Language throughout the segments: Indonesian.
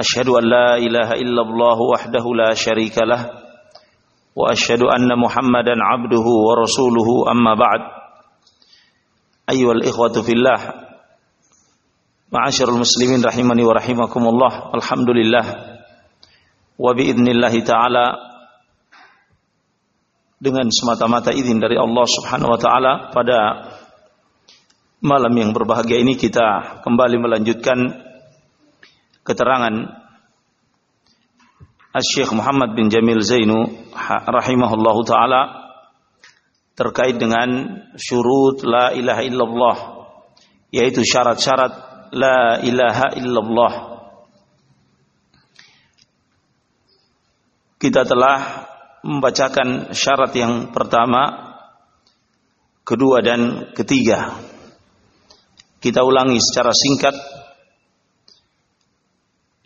أشهد أن لا إله إلا الله وحده لا شريك له وأشهد أن محمدا عبده ورسوله أما بعد أيها الإخوة في الله معاشر المسلمين رحمني ورحمكم الله الحمد لله وبإذن الله تعالى dengan semata-mata izin dari Allah Subhanahu wa taala pada malam yang berbahagia ini kita kembali melanjutkan keterangan Syekh Muhammad bin Jamil Zainu rahimahullahu taala terkait dengan syurut la ilaha illallah yaitu syarat-syarat la ilaha illallah. Kita telah membacakan syarat yang pertama kedua dan ketiga. Kita ulangi secara singkat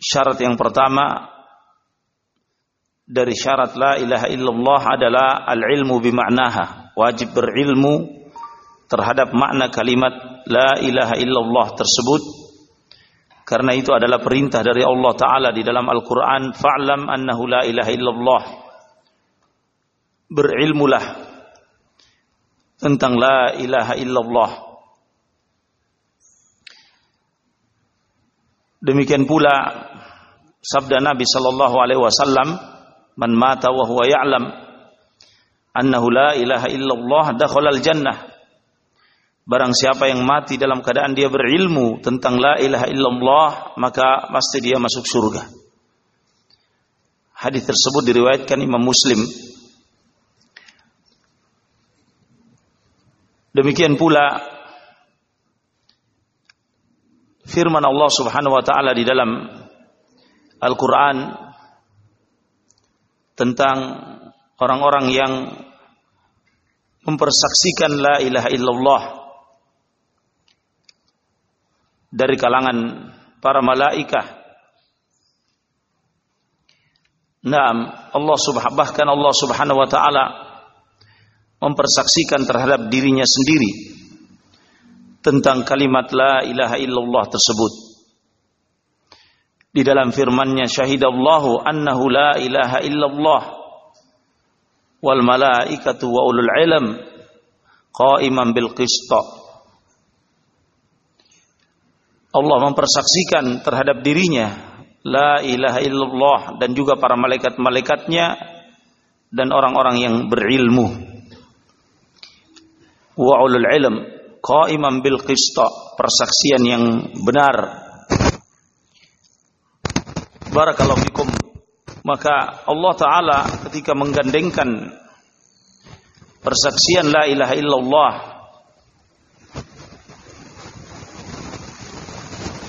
Syarat yang pertama dari syarat la ilaha illallah adalah al-ilmu bima'naha. Wajib berilmu terhadap makna kalimat la ilaha illallah tersebut. Karena itu adalah perintah dari Allah Ta'ala di dalam Al-Quran. Fa'lam annahu la ilaha illallah. Berilmulah tentang la ilaha illallah. Demikian pula sabda Nabi sallallahu alaihi wasallam, "Man mata wa huwa ya'lam annahu la ilaha illallah dakhala al-jannah." Barang siapa yang mati dalam keadaan dia berilmu tentang la ilaha illallah, maka pasti dia masuk surga. Hadis tersebut diriwayatkan Imam Muslim. Demikian pula firman Allah Subhanahu wa taala di dalam Al-Qur'an tentang orang-orang yang mempersaksikan la ilaha illallah dari kalangan para malaikah. Naam, Allah subhanahu bahkan Allah Subhanahu wa taala mempersaksikan terhadap dirinya sendiri tentang kalimat la ilaha illallah tersebut. Di dalam firman-Nya syahidallahu annahu la ilaha illallah wal malaikatu wa ulul ilm qa'iman bil qista. Allah mempersaksikan terhadap dirinya la ilaha illallah dan juga para malaikat-malaikatnya dan orang-orang yang berilmu wa ulul ilm qaiman bil qista, persaksian yang benar. Barakallahu fikum. Maka Allah taala ketika menggandengkan persaksian la ilaha illallah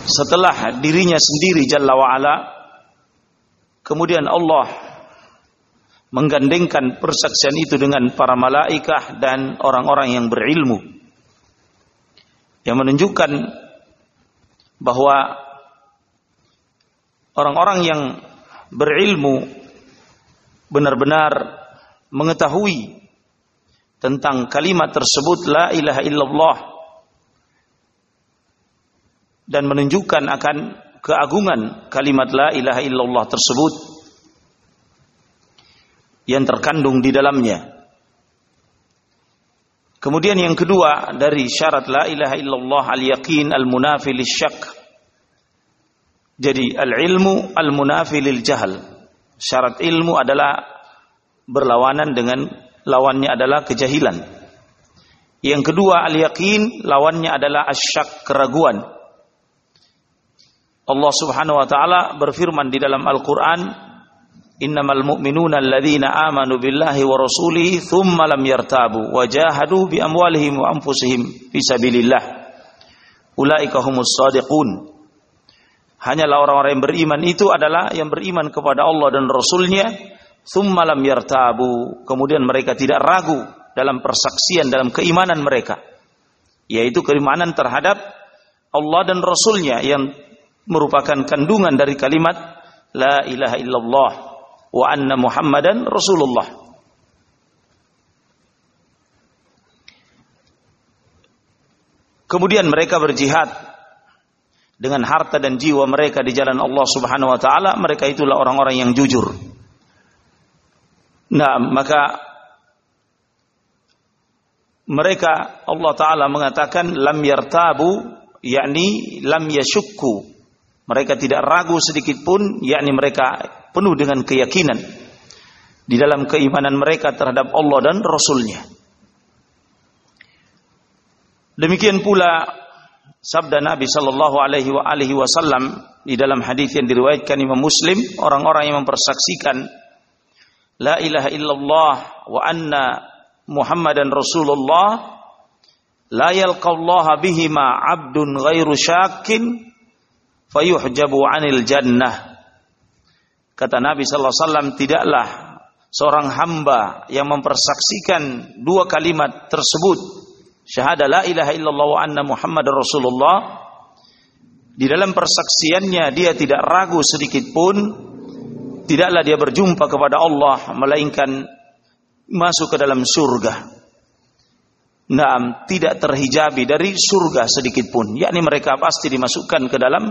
setelah dirinya sendiri jalla wa ala kemudian Allah menggandengkan persaksian itu dengan para malaikah dan orang-orang yang berilmu yang menunjukkan bahwa orang-orang yang berilmu benar-benar mengetahui tentang kalimat tersebut la ilaha illallah dan menunjukkan akan keagungan kalimat la ilaha illallah tersebut yang terkandung di dalamnya Kemudian yang kedua dari syarat la ilaha illallah al-yaqin al-munafi syak. Jadi al-ilmu al-munafi lil jahal. Syarat ilmu adalah berlawanan dengan lawannya adalah kejahilan. Yang kedua al-yaqin lawannya adalah asyak keraguan. Allah Subhanahu wa taala berfirman di dalam Al-Qur'an innamal mu'minuna alladzina amanu billahi wa rasulihi thumma lam yartabu wa jahadu bi amwalihim wa anfusihim fi sabilillah ulaika humus sadiqun hanyalah orang-orang yang beriman itu adalah yang beriman kepada Allah dan Rasulnya. Thumma lam yartabu, kemudian mereka tidak ragu dalam persaksian dalam keimanan mereka, yaitu keimanan terhadap Allah dan Rasulnya yang merupakan kandungan dari kalimat La ilaha illallah wa anna Muhammadan Rasulullah. Kemudian mereka berjihad dengan harta dan jiwa mereka di jalan Allah Subhanahu wa taala, mereka itulah orang-orang yang jujur. Nah, maka mereka Allah taala mengatakan lam yartabu yakni lam yashukku. Mereka tidak ragu sedikit pun yakni mereka penuh dengan keyakinan di dalam keimanan mereka terhadap Allah dan Rasulnya. Demikian pula sabda Nabi sallallahu alaihi wasallam di dalam hadis yang diriwayatkan Imam Muslim, orang-orang yang mempersaksikan la ilaha illallah wa anna Muhammadan Rasulullah la yalqallaha bihima 'abdun ghairu syakin fayuhjabu 'anil jannah. Kata Nabi sallallahu alaihi wasallam tidaklah seorang hamba yang mempersaksikan dua kalimat tersebut syahadah la ilaha illallah wa anna Muhammadar Rasulullah di dalam persaksiannya dia tidak ragu sedikit pun tidaklah dia berjumpa kepada Allah melainkan masuk ke dalam surga. Naam, tidak terhijabi dari surga sedikit pun. Yakni mereka pasti dimasukkan ke dalam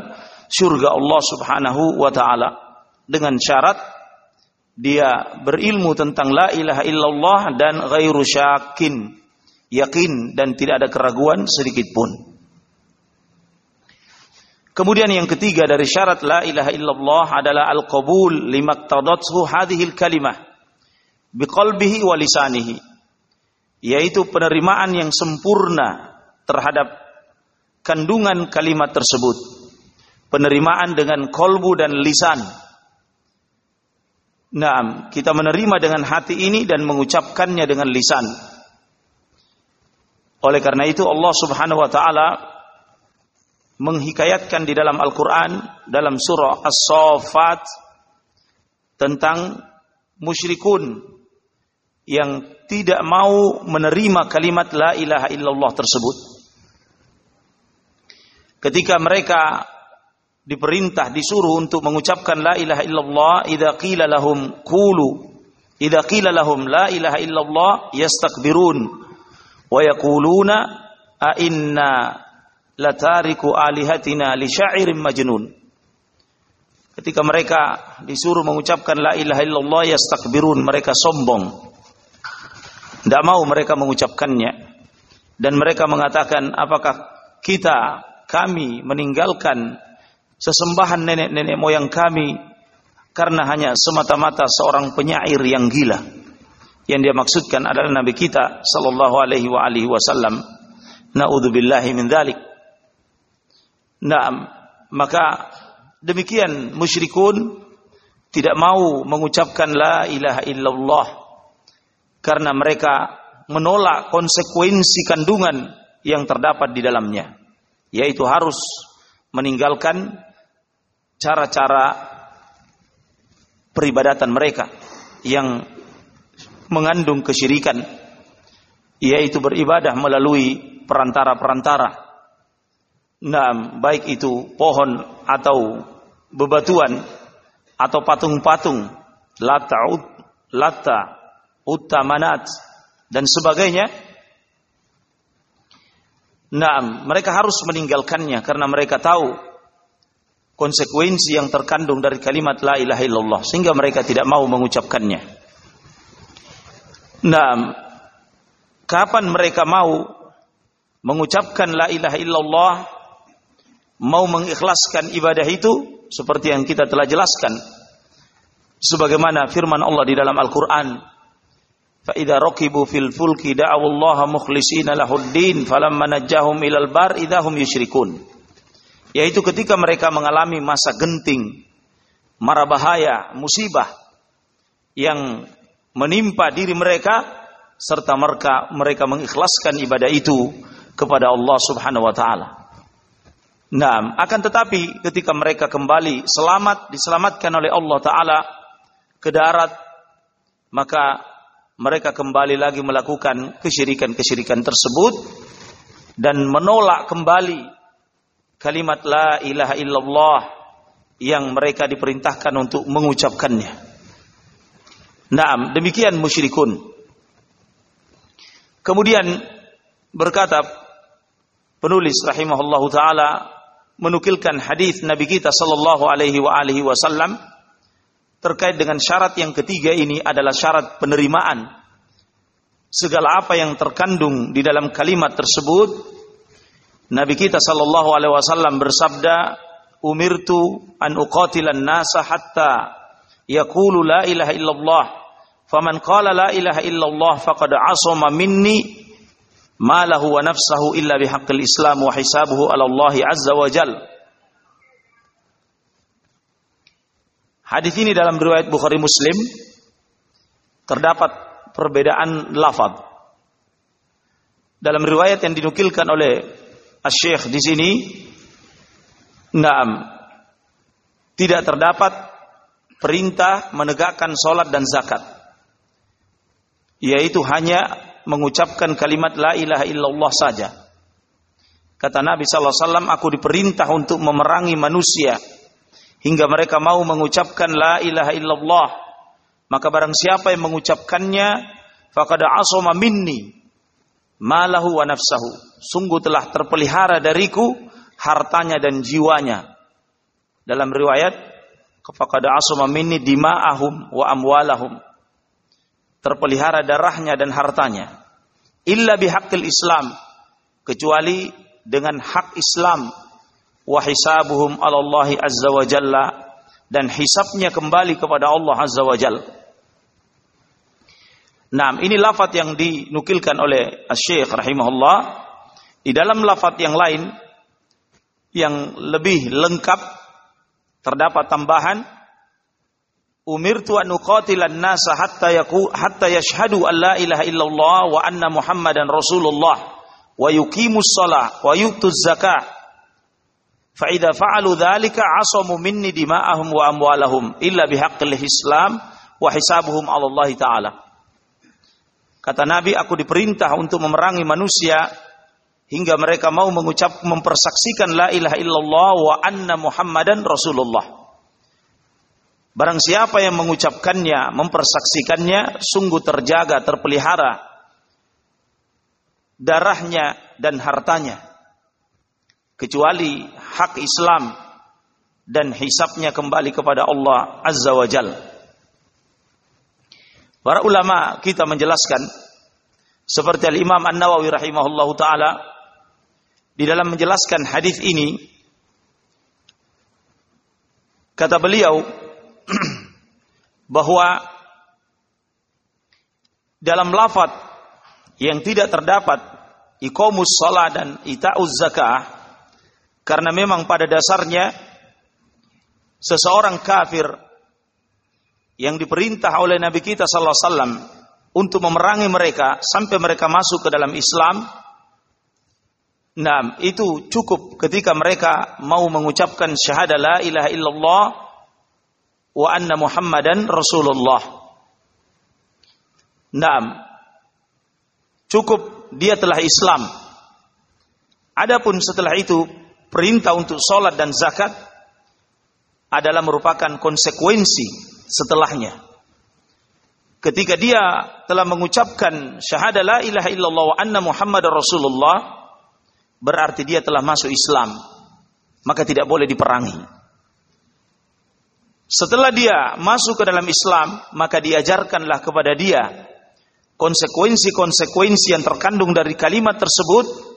surga Allah Subhanahu wa taala dengan syarat dia berilmu tentang la ilaha illallah dan ghairu syakin, yakin dan tidak ada keraguan sedikit pun. Kemudian yang ketiga dari syarat la ilaha illallah adalah al-qabul limaktadathu hadhil kalimah biqalbihi wa lisanihi yaitu penerimaan yang sempurna terhadap kandungan kalimat tersebut penerimaan dengan kolbu dan lisan Nah, kita menerima dengan hati ini dan mengucapkannya dengan lisan. Oleh karena itu Allah Subhanahu wa taala menghikayatkan di dalam Al-Quran dalam surah As-Sofat tentang musyrikun yang tidak mau menerima kalimat la ilaha illallah tersebut. Ketika mereka diperintah disuruh untuk mengucapkan la ilaha illallah idza qila lahum qulu idza qila lahum la ilaha illallah yastakbirun wa yaquluna a inna latariku alihatina li syairin majnun. Ketika mereka disuruh mengucapkan la ilaha illallah yastakbirun, mereka sombong. Tidak mau mereka mengucapkannya. Dan mereka mengatakan, apakah kita, kami meninggalkan sesembahan nenek-nenek moyang kami karena hanya semata-mata seorang penyair yang gila. Yang dia maksudkan adalah Nabi kita sallallahu alaihi wa alihi wasallam. Naudzubillahi min dzalik. Nah, maka demikian musyrikun tidak mau mengucapkan la ilaha illallah karena mereka menolak konsekuensi kandungan yang terdapat di dalamnya yaitu harus meninggalkan cara-cara peribadatan mereka yang mengandung kesyirikan yaitu beribadah melalui perantara-perantara Nah, baik itu pohon atau bebatuan atau patung-patung, lata, lata, utamanat dan sebagainya. Nah, mereka harus meninggalkannya karena mereka tahu konsekuensi yang terkandung dari kalimat la ilaha illallah sehingga mereka tidak mau mengucapkannya. Nah, kapan mereka mau mengucapkan la ilaha illallah mau mengikhlaskan ibadah itu seperti yang kita telah jelaskan sebagaimana firman Allah di dalam Al-Qur'an fa idza raqibu fil fulki da'u mukhlishina lahuddin falamma najjahum ilal bar idahum yusyrikun yaitu ketika mereka mengalami masa genting mara bahaya musibah yang menimpa diri mereka serta mereka mereka mengikhlaskan ibadah itu kepada Allah Subhanahu wa taala Nah, akan tetapi ketika mereka kembali selamat diselamatkan oleh Allah taala ke darat maka mereka kembali lagi melakukan kesyirikan-kesyirikan tersebut dan menolak kembali kalimat la ilaha illallah yang mereka diperintahkan untuk mengucapkannya. Naam, demikian musyrikun. Kemudian berkata penulis rahimahullahu taala menukilkan hadis Nabi kita sallallahu alaihi wa alihi wasallam terkait dengan syarat yang ketiga ini adalah syarat penerimaan segala apa yang terkandung di dalam kalimat tersebut Nabi kita sallallahu alaihi wasallam bersabda umirtu an uqatilan nasa hatta yaqulu la ilaha illallah faman qala la ilaha illallah faqad asama minni ma lahu wa nafsahu illa bihaqqil islam wa hisabuhu ala Allah azza wa jalla Hadis ini dalam riwayat Bukhari Muslim terdapat perbedaan lafaz. Dalam riwayat yang dinukilkan oleh Asy-Syaikh di sini, Naam. Tidak terdapat perintah menegakkan salat dan zakat. Yaitu hanya mengucapkan kalimat la ilaha illallah saja. Kata Nabi sallallahu alaihi wasallam, aku diperintah untuk memerangi manusia hingga mereka mau mengucapkan la ilaha illallah maka barang siapa yang mengucapkannya faqad asama minni malahu wa nafsahu sungguh telah terpelihara dariku hartanya dan jiwanya dalam riwayat faqad asama minni dima'ahum wa amwalahum. Terpelihara darahnya dan hartanya. Illa bihaqqil islam. Kecuali dengan hak Islam. Wa hisabuhum 'ala Allah azza wa jalla. Dan hisabnya kembali kepada Allah azza wa jalla. Nah, ini lafaz yang dinukilkan oleh Syekh rahimahullah. Di dalam lafaz yang lain yang lebih lengkap terdapat tambahan Umirtu an uqatilan nasa hatta yaku hatta yashhadu an la ilaha illallah wa anna Muhammadan Rasulullah wa yuqimus shalah wa yutuz zakah Fa idza fa'alu dzalika asamu minni dima'ahum wa amwalahum illa bihaqqil Islam wa hisabuhum 'ala Allah taala. Kata Nabi, aku diperintah untuk memerangi manusia hingga mereka mau mengucap mempersaksikan la ilaha illallah wa anna Muhammadan Rasulullah. Barang siapa yang mengucapkannya, mempersaksikannya, sungguh terjaga, terpelihara darahnya dan hartanya kecuali hak Islam dan hisapnya kembali kepada Allah Azza wa Jal. Para ulama kita menjelaskan seperti Al-Imam An-Nawawi rahimahullahu taala di dalam menjelaskan hadis ini kata beliau bahwa dalam lafaz yang tidak terdapat iqamus shalah dan ita'uz zakah karena memang pada dasarnya seseorang kafir yang diperintah oleh Nabi kita sallallahu alaihi wasallam untuk memerangi mereka sampai mereka masuk ke dalam Islam. Nah, itu cukup ketika mereka mau mengucapkan syahadah la ilaha illallah wa anna Muhammadan Rasulullah. Nah, cukup dia telah Islam. Adapun setelah itu perintah untuk sholat dan zakat adalah merupakan konsekuensi setelahnya. Ketika dia telah mengucapkan syahadah la ilaha illallah wa anna Muhammad Rasulullah, berarti dia telah masuk Islam. Maka tidak boleh diperangi. Setelah dia masuk ke dalam Islam, maka diajarkanlah kepada dia konsekuensi-konsekuensi yang terkandung dari kalimat tersebut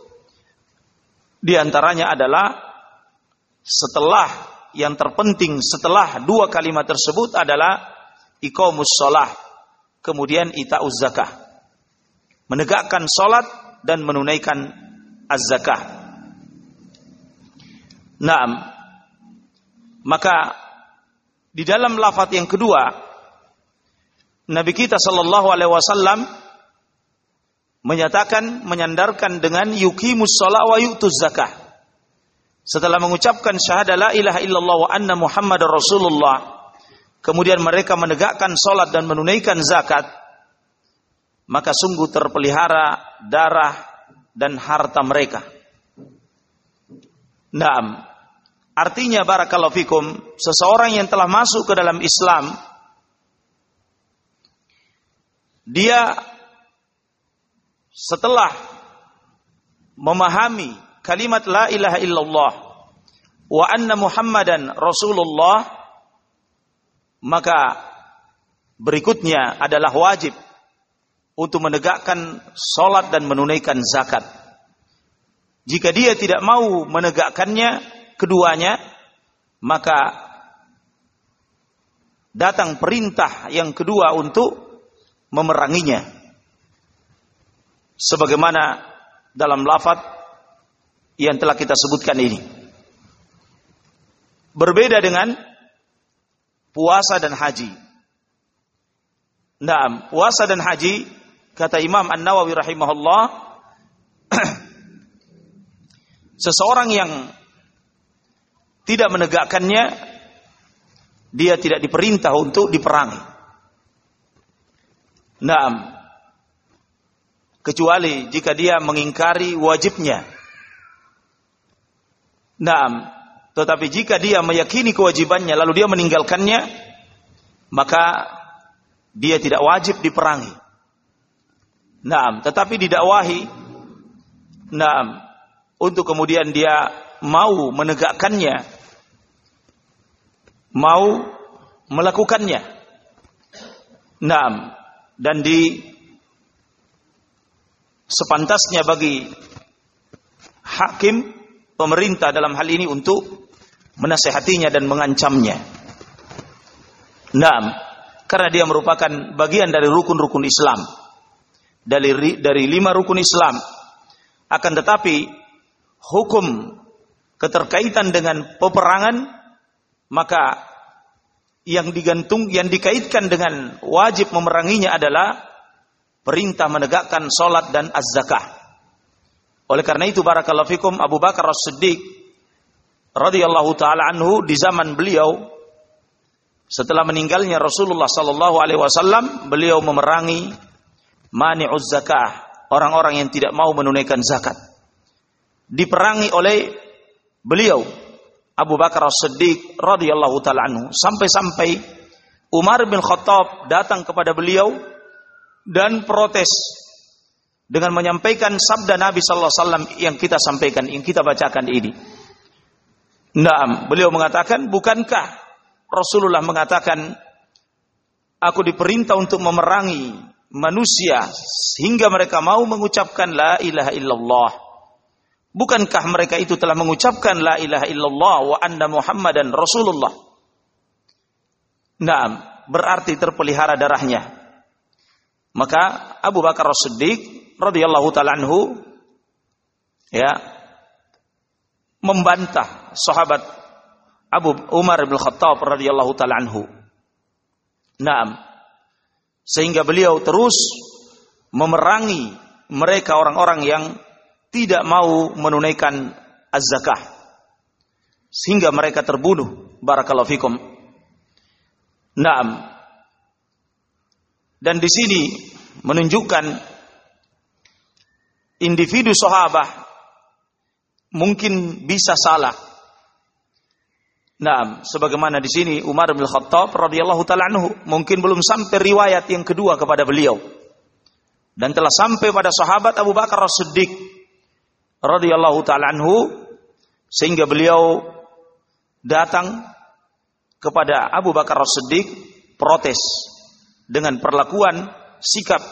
di antaranya adalah setelah yang terpenting setelah dua kalimat tersebut adalah iqamus shalah, kemudian ita'uz zakah. Menegakkan salat dan menunaikan az-zakah. Naam. Maka di dalam lafaz yang kedua Nabi kita sallallahu alaihi wasallam menyatakan menyandarkan dengan yuqimus shalah wa yu'tuz zakah. Setelah mengucapkan syahadah la ilaha illallah wa anna Muhammadar Rasulullah, kemudian mereka menegakkan solat dan menunaikan zakat, maka sungguh terpelihara darah dan harta mereka. Naam. Artinya barakallahu fikum, seseorang yang telah masuk ke dalam Islam dia setelah memahami kalimat la ilaha illallah wa anna muhammadan rasulullah maka berikutnya adalah wajib untuk menegakkan salat dan menunaikan zakat. Jika dia tidak mau menegakkannya keduanya, maka datang perintah yang kedua untuk memeranginya. Sebagaimana dalam lafaz yang telah kita sebutkan ini. Berbeda dengan puasa dan haji. Nah, puasa dan haji kata Imam An-Nawawi rahimahullah seseorang yang tidak menegakkannya dia tidak diperintah untuk diperangi. Naam. Kecuali jika dia mengingkari wajibnya. Naam. Tetapi jika dia meyakini kewajibannya lalu dia meninggalkannya, maka dia tidak wajib diperangi. Naam, tetapi didakwahi Naam, untuk kemudian dia mau menegakkannya, mau melakukannya. Naam, dan di sepantasnya bagi hakim pemerintah dalam hal ini untuk menasehatinya dan mengancamnya. Naam, karena dia merupakan bagian dari rukun-rukun Islam. Dari dari lima rukun Islam. Akan tetapi hukum keterkaitan dengan peperangan maka yang digantung yang dikaitkan dengan wajib memeranginya adalah perintah menegakkan salat dan az-zakah. Oleh karena itu barakallahu fikum Abu Bakar As-Siddiq radhiyallahu taala anhu di zaman beliau setelah meninggalnya Rasulullah sallallahu alaihi wasallam beliau memerangi mani'uz zakah, orang-orang yang tidak mau menunaikan zakat. Diperangi oleh beliau Abu Bakar As-Siddiq radhiyallahu taala anhu sampai-sampai Umar bin Khattab datang kepada beliau dan protes dengan menyampaikan sabda Nabi sallallahu alaihi wasallam yang kita sampaikan, yang kita bacakan ini. Naam, beliau mengatakan, "Bukankah Rasulullah mengatakan aku diperintah untuk memerangi manusia sehingga mereka mau mengucapkan la ilaha illallah?" Bukankah mereka itu telah mengucapkan la ilaha illallah wa anna muhammadan rasulullah? Nah, berarti terpelihara darahnya. Maka Abu Bakar As-Siddiq radhiyallahu taala anhu ya membantah sahabat Abu Umar bin Khattab radhiyallahu taala anhu. Naam. Sehingga beliau terus memerangi mereka orang-orang yang tidak mau menunaikan az-zakah. Sehingga mereka terbunuh. Barakallahu fikum. Naam. Dan di sini menunjukkan individu sahabat mungkin bisa salah Nah, sebagaimana di sini Umar bin Khattab radhiyallahu taala anhu mungkin belum sampai riwayat yang kedua kepada beliau. Dan telah sampai pada sahabat Abu Bakar As-Siddiq radhiyallahu taala anhu sehingga beliau datang kepada Abu Bakar As-Siddiq protes dengan perlakuan sikap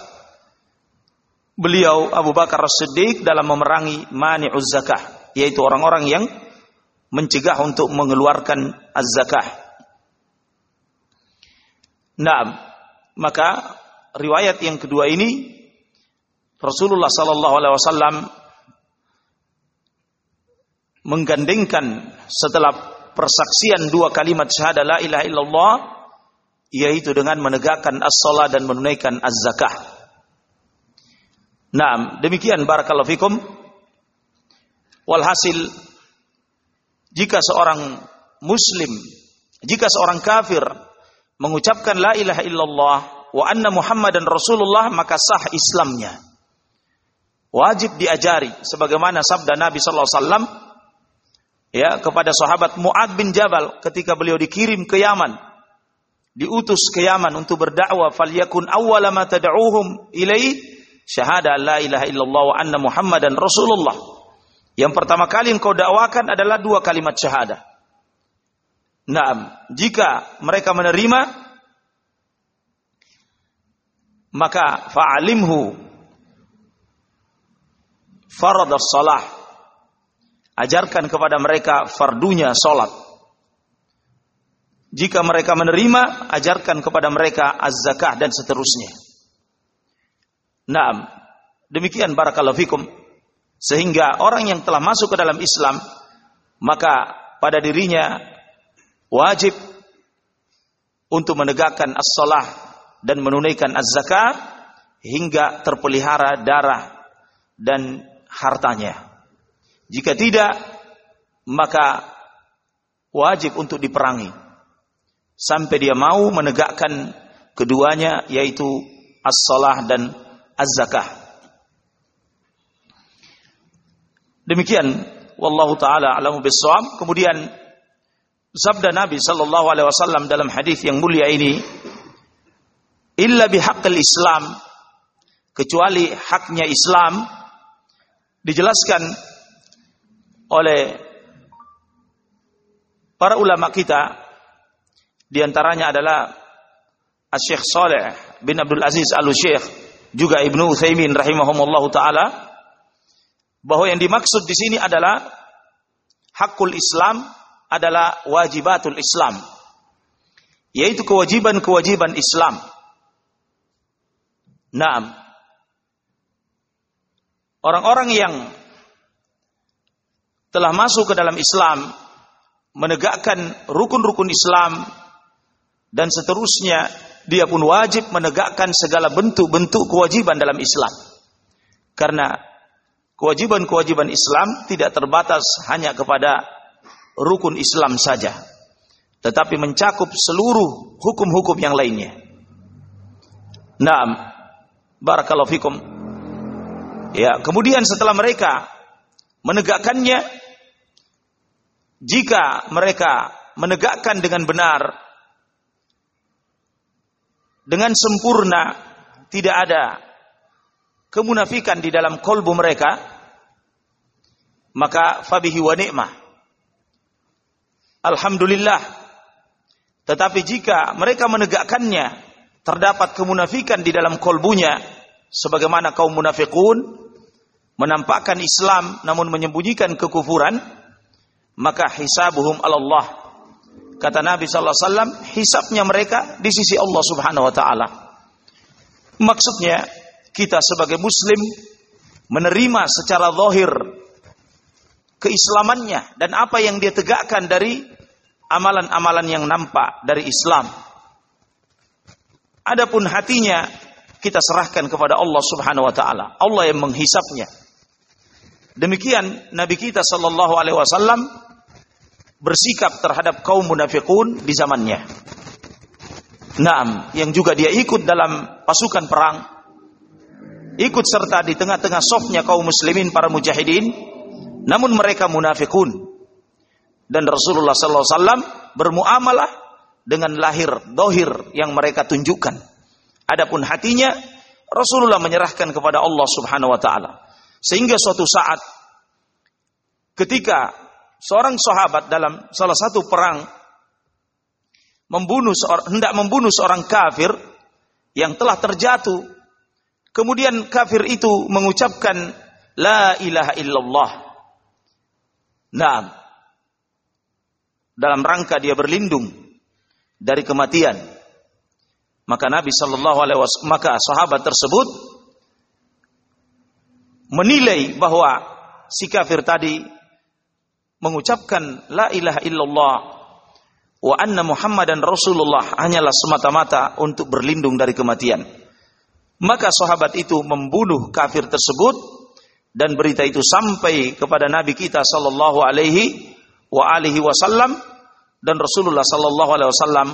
beliau Abu Bakar As-Siddiq dalam memerangi mani'uz zakah yaitu orang-orang yang mencegah untuk mengeluarkan az-zakah. Nah, maka riwayat yang kedua ini Rasulullah sallallahu alaihi wasallam menggandengkan setelah persaksian dua kalimat syahadat la ilaha illallah yaitu dengan menegakkan as-salat dan menunaikan az-zakah. Nah, demikian barakallahu fikum. Walhasil jika seorang muslim, jika seorang kafir mengucapkan la ilaha illallah wa anna Muhammadan Rasulullah maka sah Islamnya. Wajib diajari sebagaimana sabda Nabi sallallahu alaihi wasallam ya kepada sahabat Muad bin Jabal ketika beliau dikirim ke Yaman diutus ke Yaman untuk berdakwah falyakun awwala ma tad'uuhum ilai syahada la ilaha illallah wa anna Muhammadan Rasulullah. Yang pertama kali engkau dakwakan adalah dua kalimat syahadah. Naam, jika mereka menerima maka fa'alimhu faradas salah. Ajarkan kepada mereka fardunya salat. Jika mereka menerima, ajarkan kepada mereka az-zakah dan seterusnya. Naam, demikian barakallahu fikum. Sehingga orang yang telah masuk ke dalam Islam, maka pada dirinya wajib untuk menegakkan as-salah dan menunaikan az-zakah hingga terpelihara darah dan hartanya. Jika tidak, maka wajib untuk diperangi sampai dia mau menegakkan keduanya yaitu as-salah dan az-zakah. Demikian wallahu taala alamu bisawab. Kemudian sabda Nabi sallallahu alaihi wasallam dalam hadis yang mulia ini illa bihaqqil Islam kecuali haknya Islam dijelaskan oleh para ulama kita di antaranya adalah Syekh Saleh bin Abdul Aziz Al-Syekh juga Ibnu Utsaimin rahimahumullahu taala bahwa yang dimaksud di sini adalah hakul Islam adalah wajibatul Islam. Yaitu kewajiban-kewajiban Islam. Naam. Orang-orang yang telah masuk ke dalam Islam menegakkan rukun-rukun Islam dan seterusnya dia pun wajib menegakkan segala bentuk-bentuk kewajiban dalam Islam. Karena kewajiban-kewajiban Islam tidak terbatas hanya kepada rukun Islam saja, tetapi mencakup seluruh hukum-hukum yang lainnya. Naam, barakallahu fikum. Ya, kemudian setelah mereka menegakkannya, jika mereka menegakkan dengan benar, dengan sempurna, tidak ada kemunafikan di dalam kolbu mereka, maka fabihi wa ni'mah Alhamdulillah. Tetapi jika mereka menegakkannya, terdapat kemunafikan di dalam kolbunya, sebagaimana kaum munafikun, menampakkan Islam namun menyembunyikan kekufuran, maka hisabuhum Allah. Kata Nabi SAW, hisabnya mereka di sisi Allah Subhanahu Wa Taala. Maksudnya, kita sebagai Muslim menerima secara zahir keislamannya dan apa yang dia tegakkan dari amalan-amalan yang nampak dari Islam. Adapun hatinya kita serahkan kepada Allah Subhanahu wa taala. Allah yang menghisapnya. Demikian Nabi kita sallallahu alaihi wasallam bersikap terhadap kaum munafikun di zamannya. Naam, yang juga dia ikut dalam pasukan perang, ikut serta di tengah-tengah sofnya kaum muslimin para mujahidin, namun mereka munafikun dan Rasulullah sallallahu alaihi wasallam bermuamalah dengan lahir dohir yang mereka tunjukkan. Adapun hatinya Rasulullah menyerahkan kepada Allah Subhanahu wa taala. Sehingga suatu saat ketika seorang sahabat dalam salah satu perang membunuh seorang, hendak membunuh seorang kafir yang telah terjatuh kemudian kafir itu mengucapkan la ilaha illallah. Nah, dalam rangka dia berlindung dari kematian. Maka Nabi Shallallahu Alaihi Wasallam maka sahabat tersebut menilai bahwa si kafir tadi mengucapkan la ilaha illallah wa anna Muhammadan Rasulullah hanyalah semata-mata untuk berlindung dari kematian. Maka sahabat itu membunuh kafir tersebut dan berita itu sampai kepada Nabi kita sallallahu alaihi wa alihi wasallam dan Rasulullah sallallahu alaihi wasallam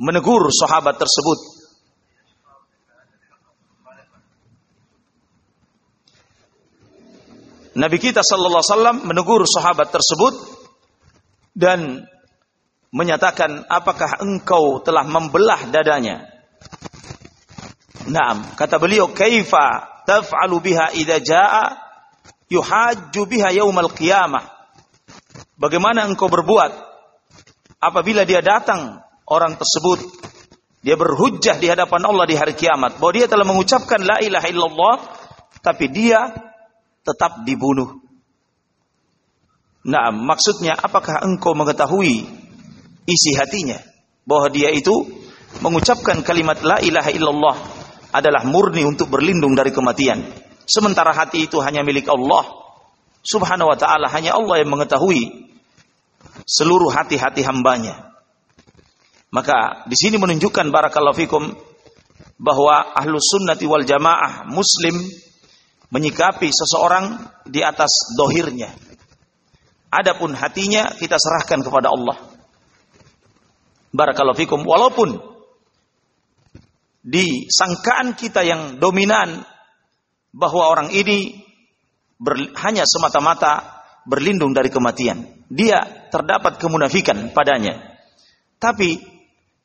menegur sahabat tersebut. Nabi kita sallallahu alaihi wasallam menegur sahabat tersebut dan menyatakan apakah engkau telah membelah dadanya? Naam, kata beliau, "Kaifa taf'alu biha idza jaa yuhajju biha yaumal qiyamah?" Bagaimana engkau berbuat apabila dia datang orang tersebut dia berhujjah di hadapan Allah di hari kiamat bahwa dia telah mengucapkan la ilaha illallah tapi dia tetap dibunuh. Nah, maksudnya apakah engkau mengetahui isi hatinya bahwa dia itu mengucapkan kalimat la ilaha illallah adalah murni untuk berlindung dari kematian. Sementara hati itu hanya milik Allah. Subhanahu wa taala hanya Allah yang mengetahui seluruh hati-hati hambanya. Maka di sini menunjukkan barakallahu fikum bahwa ahlu sunnati wal jamaah muslim menyikapi seseorang di atas dohirnya. Adapun hatinya kita serahkan kepada Allah. Barakallahu fikum walaupun di sangkaan kita yang dominan bahwa orang ini ber, hanya semata-mata berlindung dari kematian. Dia terdapat kemunafikan padanya. Tapi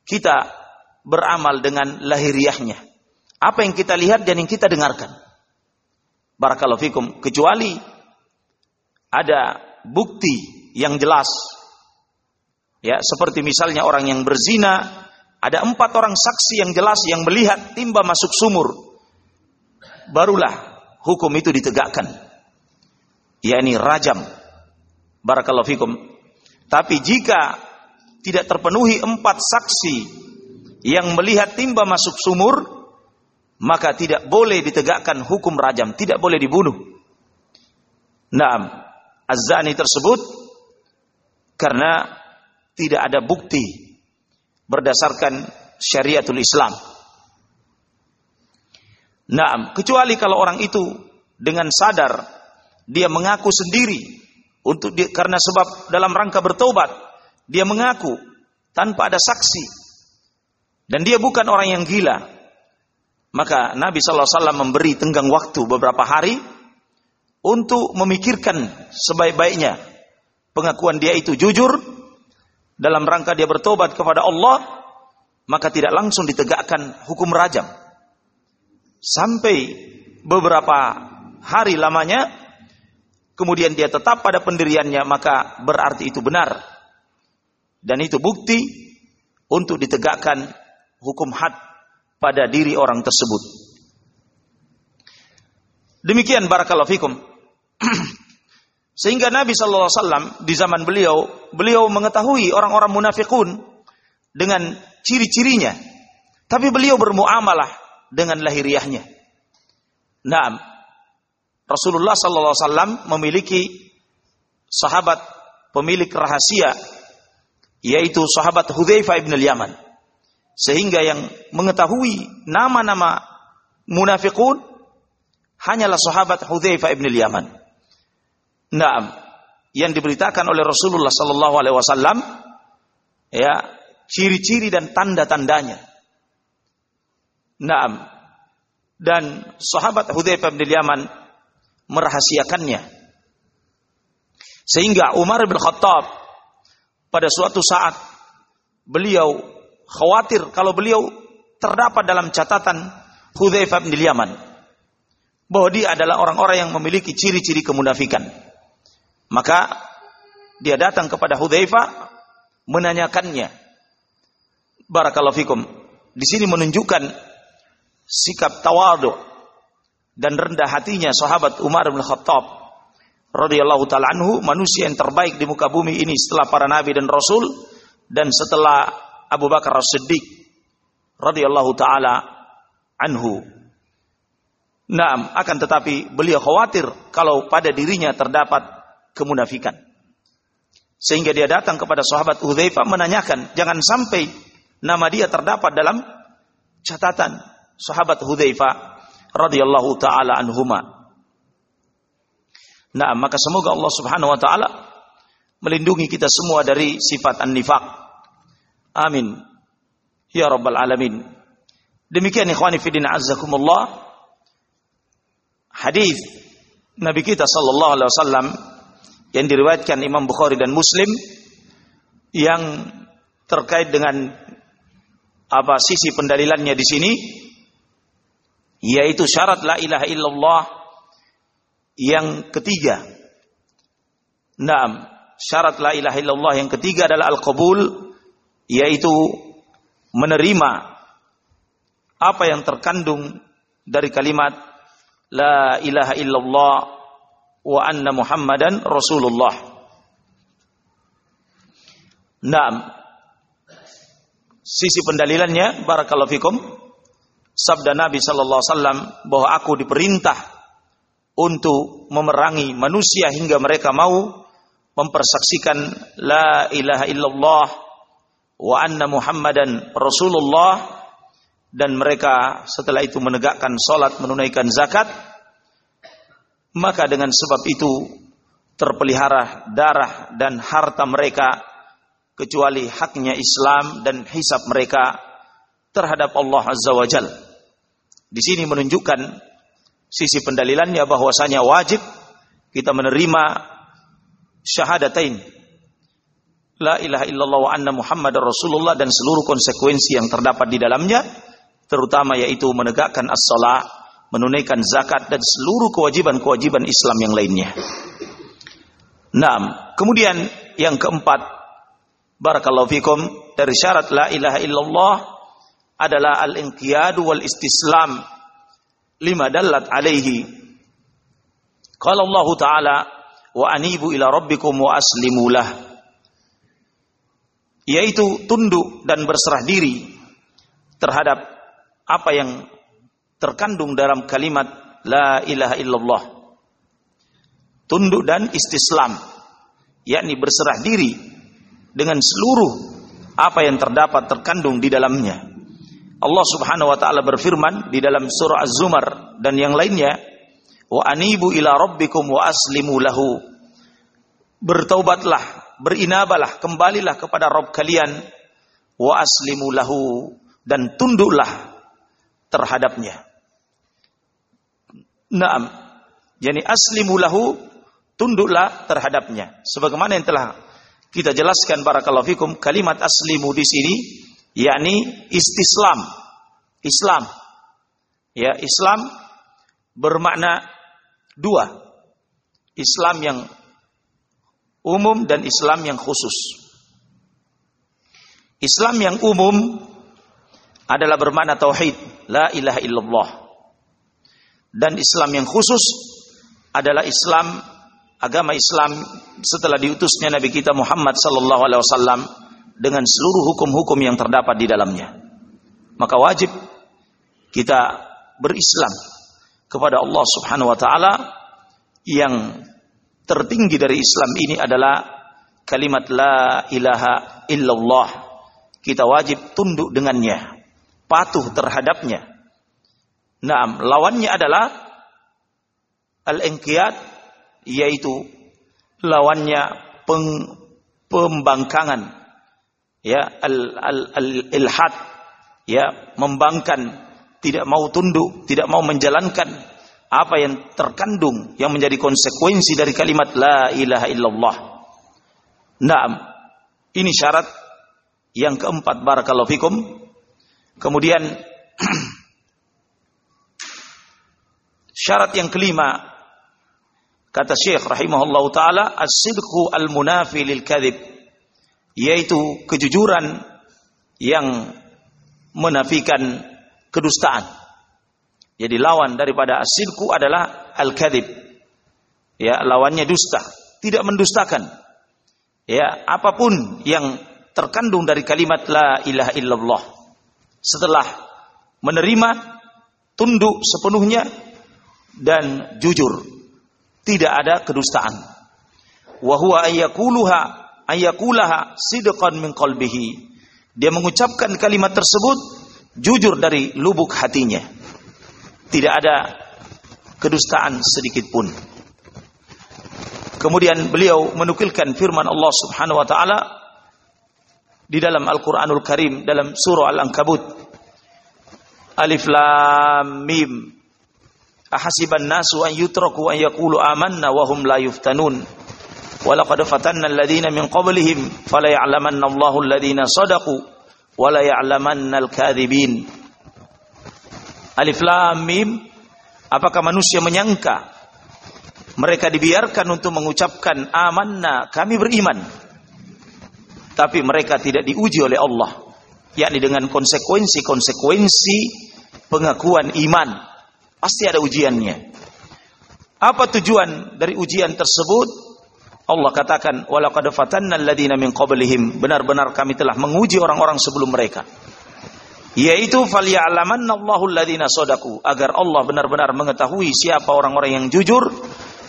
kita beramal dengan lahiriahnya. Apa yang kita lihat dan yang kita dengarkan. Barakallahu fikum. Kecuali ada bukti yang jelas Ya, seperti misalnya orang yang berzina, ada empat orang saksi yang jelas yang melihat timba masuk sumur. Barulah hukum itu ditegakkan. yakni rajam. Barakallahu fikum. Tapi jika tidak terpenuhi empat saksi yang melihat timba masuk sumur, maka tidak boleh ditegakkan hukum rajam, tidak boleh dibunuh. Naam, azani tersebut karena tidak ada bukti berdasarkan syariatul Islam. Nah, kecuali kalau orang itu dengan sadar dia mengaku sendiri untuk dia, karena sebab dalam rangka bertobat dia mengaku tanpa ada saksi dan dia bukan orang yang gila maka Nabi SAW memberi tenggang waktu beberapa hari untuk memikirkan sebaik-baiknya pengakuan dia itu jujur dalam rangka dia bertobat kepada Allah, maka tidak langsung ditegakkan hukum rajam. Sampai beberapa hari lamanya, kemudian dia tetap pada pendiriannya, maka berarti itu benar. Dan itu bukti untuk ditegakkan hukum had pada diri orang tersebut. Demikian barakallahu fikum. Sehingga Nabi Shallallahu Alaihi Wasallam di zaman beliau, beliau mengetahui orang-orang munafikun dengan ciri-cirinya. Tapi beliau bermuamalah dengan lahiriahnya. Nah, Rasulullah Sallallahu Alaihi Wasallam memiliki sahabat pemilik rahasia, yaitu sahabat Hudzaifah ibn al-Yaman. Sehingga yang mengetahui nama-nama munafikun hanyalah sahabat Hudzaifah ibn al-Yaman. Naam, yang diberitakan oleh Rasulullah sallallahu alaihi wasallam ya, ciri-ciri dan tanda-tandanya. Naam. Dan sahabat Hudzaifah bin Yaman merahasiakannya. Sehingga Umar bin Khattab pada suatu saat beliau khawatir kalau beliau terdapat dalam catatan Hudzaifah bin Yaman bahwa dia adalah orang-orang yang memiliki ciri-ciri kemunafikan. Maka dia datang kepada Hudzaifah menanyakannya. Barakallahu fikum. Di sini menunjukkan sikap tawadu dan rendah hatinya sahabat Umar bin Khattab radhiyallahu taala anhu, manusia yang terbaik di muka bumi ini setelah para nabi dan rasul dan setelah Abu Bakar As-Siddiq radhiyallahu taala anhu. Naam, akan tetapi beliau khawatir kalau pada dirinya terdapat kemunafikan. Sehingga dia datang kepada sahabat Hudzaifah menanyakan, jangan sampai nama dia terdapat dalam catatan sahabat Hudzaifah radhiyallahu taala anhuma. Nah, maka semoga Allah Subhanahu wa taala melindungi kita semua dari sifat an-nifaq. Amin. Ya Rabbal Alamin. Demikian ikhwani fidin azzakumullah. Hadis Nabi kita sallallahu alaihi wasallam yang diriwayatkan Imam Bukhari dan Muslim yang terkait dengan apa sisi pendalilannya di sini yaitu syarat la ilaha illallah yang ketiga. Naam, syarat la ilaha illallah yang ketiga adalah al-qabul yaitu menerima apa yang terkandung dari kalimat la ilaha illallah wa anna muhammadan rasulullah. Naam. Sisi pendalilannya barakallahu fikum sabda Nabi sallallahu alaihi wasallam bahwa aku diperintah untuk memerangi manusia hingga mereka mau mempersaksikan la ilaha illallah wa anna muhammadan rasulullah dan mereka setelah itu menegakkan salat, menunaikan zakat, maka dengan sebab itu terpelihara darah dan harta mereka kecuali haknya Islam dan hisab mereka terhadap Allah Azza wa Jal. Di sini menunjukkan sisi pendalilannya bahwasanya wajib kita menerima syahadatain la ilaha illallah wa anna muhammadar rasulullah dan seluruh konsekuensi yang terdapat di dalamnya terutama yaitu menegakkan as-salat, menunaikan zakat dan seluruh kewajiban-kewajiban Islam yang lainnya. Naam, kemudian yang keempat, barakallahu fikum dari syarat la ilaha illallah adalah al-inqiyadu wal istislam lima dallat alaihi. Qala Allah Ta'ala wa anibu ila rabbikum wa aslimu lah. Yaitu tunduk dan berserah diri terhadap apa yang terkandung dalam kalimat la ilaha illallah. Tunduk dan istislam, yakni berserah diri dengan seluruh apa yang terdapat terkandung di dalamnya. Allah Subhanahu wa taala berfirman di dalam surah Az-Zumar dan yang lainnya, "Wa anibu ila rabbikum wa aslimu lahu." Bertaubatlah, berinabalah, kembalilah kepada Rabb kalian wa aslimu lahu dan tunduklah terhadapnya. Naam. Yani aslimu lahu tunduklah terhadapnya. Sebagaimana yang telah kita jelaskan barakallahu fikum kalimat aslimu di sini yakni istislam. Islam. Ya, Islam bermakna dua. Islam yang umum dan Islam yang khusus. Islam yang umum adalah bermakna tauhid, la ilaha illallah. Dan Islam yang khusus adalah Islam agama Islam setelah diutusnya Nabi kita Muhammad sallallahu alaihi wasallam dengan seluruh hukum-hukum yang terdapat di dalamnya. Maka wajib kita berislam kepada Allah Subhanahu wa taala yang tertinggi dari Islam ini adalah kalimat la ilaha illallah. Kita wajib tunduk dengannya patuh terhadapnya. Nah, lawannya adalah al-inqiyad yaitu lawannya peng, pembangkangan ya al, al, al ilhad ya membangkan tidak mau tunduk tidak mau menjalankan apa yang terkandung yang menjadi konsekuensi dari kalimat la ilaha illallah. Naam. Ini syarat yang keempat barakallahu fikum Kemudian syarat yang kelima kata Syekh rahimahullah taala as-sidqu al-munafi lil kadhib yaitu kejujuran yang menafikan kedustaan. Jadi lawan daripada as-sidqu adalah al-kadhib. Ya, lawannya dusta, tidak mendustakan. Ya, apa pun yang terkandung dari kalimat la ilaha illallah setelah menerima tunduk sepenuhnya dan jujur. Tidak ada kedustaan. Wa huwa ayyakuluha ayyakulaha sidqan min qalbihi. Dia mengucapkan kalimat tersebut jujur dari lubuk hatinya. Tidak ada kedustaan sedikit pun. Kemudian beliau menukilkan firman Allah Subhanahu wa taala di dalam Al-Qur'anul Karim dalam surah Al-Ankabut. Alif Lam Mim. Ahasiban nasu an yutraku an yaqulu amanna wa hum la yuftanun. Walaqad fatanna alladhina min qablihim fala ya'lamanna Allahu alladhina sadaqu wa la ya'lamanna al-kadhibin. Alif Lam Mim. Apakah manusia menyangka mereka dibiarkan untuk mengucapkan amanna, kami beriman. Tapi mereka tidak diuji oleh Allah. Yakni dengan konsekuensi-konsekuensi pengakuan iman. Pasti ada ujiannya. Apa tujuan dari ujian tersebut? Allah katakan, "Walaqad min qablihim." Benar-benar kami telah menguji orang-orang sebelum mereka. Yaitu falya'lamanna Allahu alladziina shadaku, agar Allah benar-benar mengetahui siapa orang-orang yang jujur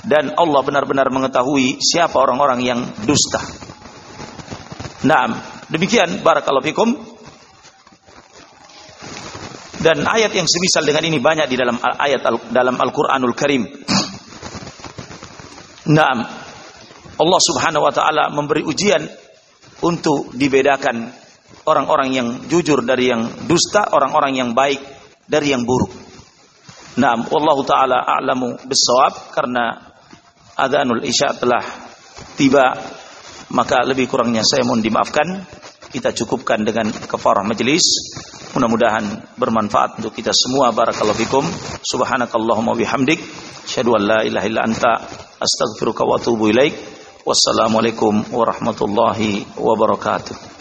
dan Allah benar-benar mengetahui siapa orang-orang yang dusta. Nah, demikian barakallahu fikum. Dan ayat yang semisal dengan ini banyak di dalam ayat dalam Al-Qur'anul Karim. Nah, Allah Subhanahu wa taala memberi ujian untuk dibedakan orang-orang yang jujur dari yang dusta, orang-orang yang baik dari yang buruk. Nah, Allah taala a'lamu bisawab karena adhanul isya telah tiba maka lebih kurangnya saya mohon dimaafkan kita cukupkan dengan kefarah majelis mudah-mudahan bermanfaat untuk kita semua. Barakallahu fikum. Subhanakallahumma bihamdik. Asyhadu an la ilaha illa anta. Astaghfiruka wa atubu ilaik. Wassalamualaikum warahmatullahi wabarakatuh